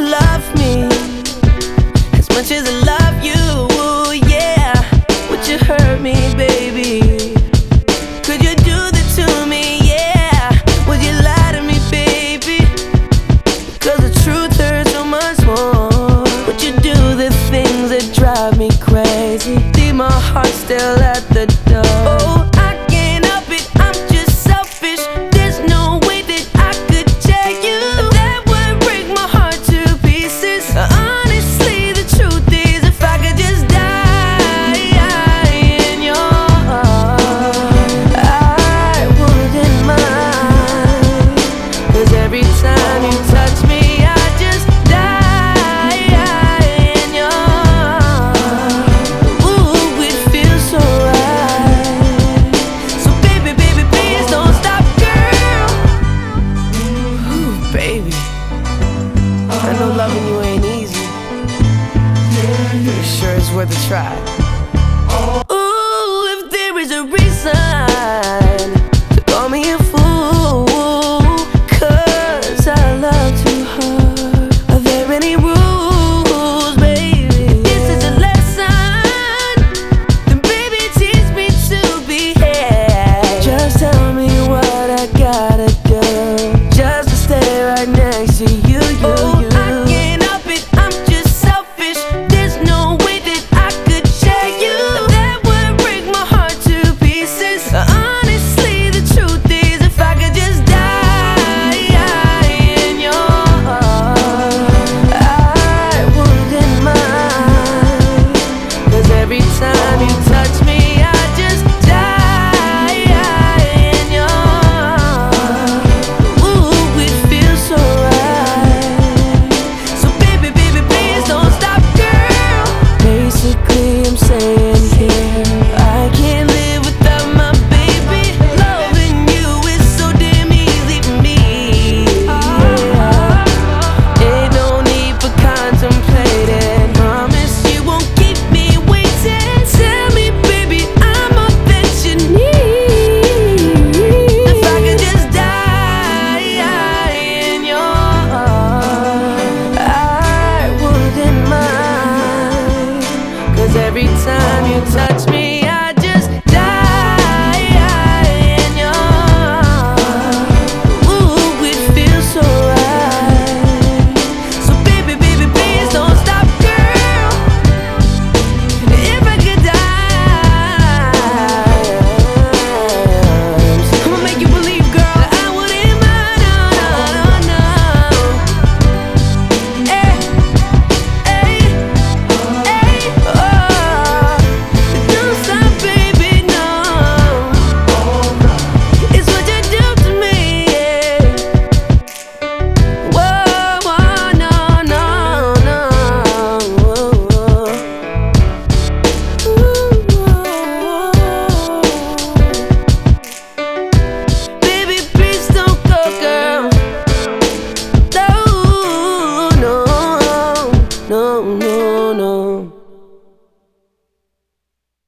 love me as much as I love you, yeah. Would you hurt me, baby? I know loving you ain't easy. But sure it's worth a try. Ooh, if there is a reason to call me a fool, cause I love too hard. Are there any rules, baby? This is a lesson. Then baby, teach me to behave. Just tell me what I gotta do. Just to stay right next to you, you, you. time.